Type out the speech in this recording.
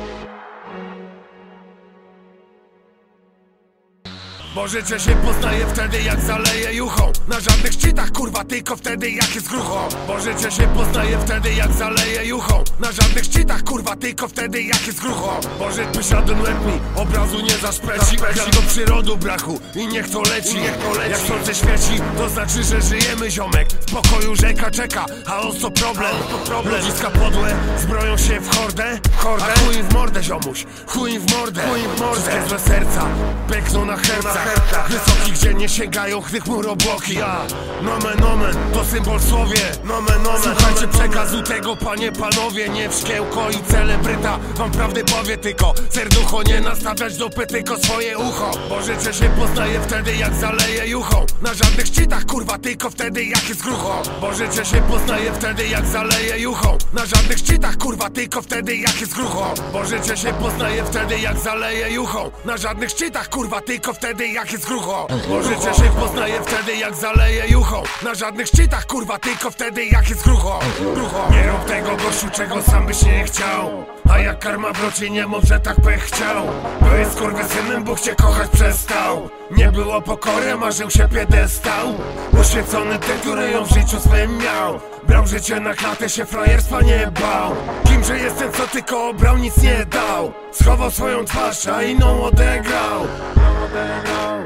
you Bo życie się poznaje wtedy jak zaleje juchą. Na żadnych szczytach kurwa tylko wtedy jak jest grucho Bo życie się poznaje wtedy jak zaleje juchą. Na żadnych szczytach kurwa tylko wtedy jak jest grucho Bo żyć wysiadłem łeb mi obrazu nie zaszpreci do przyrodu brachu i niech to leci. Niech to leci. Jak słońce świeci to znaczy że żyjemy ziomek. W pokoju rzeka czeka a on to problem? To problem? Ludziska podłe zbroją się w hordę? Hordę? A chuj w mordę ziomuś chuj w mordę. Chuj w mordę. Wszystkie złe serca pękną na hercach Wysoki, gdzie nie sięgają chmur obłoki Ja, nomen omen, to symbol słowie. Nomen omen, słuchajcie przekazu tego panie panowie Nie w szkiełko i celebryta. Wam prawdę powie tylko Serducho nie nastawiać do pytyko swoje ucho. Bo życie się poznaje wtedy jak zaleje juchą Na żadnych szczytach kurwa tylko wtedy jak jest grucho. Bo życie się poznaje wtedy jak zaleje juchą Na żadnych szczytach kurwa tylko wtedy jak jest grucho. Bo życie się poznaje wtedy jak zaleje juchą Na żadnych szczytach kurwa tylko wtedy jak jest grucho. Bo życie się poznaje wtedy jak zaleje juchą Na żadnych szczytach kurwa tylko wtedy jak jest Grucho. Nie rób tego gościu czego sam byś nie chciał. A jak karma wróci nie mów, że tak pech chciał skurwysynem Bóg cię kochać przestał. Nie było pokory, marzył się piedestał. Uświecony ty, który ją w życiu swym miał. Brał życie na klatę, się frajerstwa nie bał. Kimże jestem, co tylko obrał, nic nie dał. Schował swoją twarz, a inną odegrał Odegrał.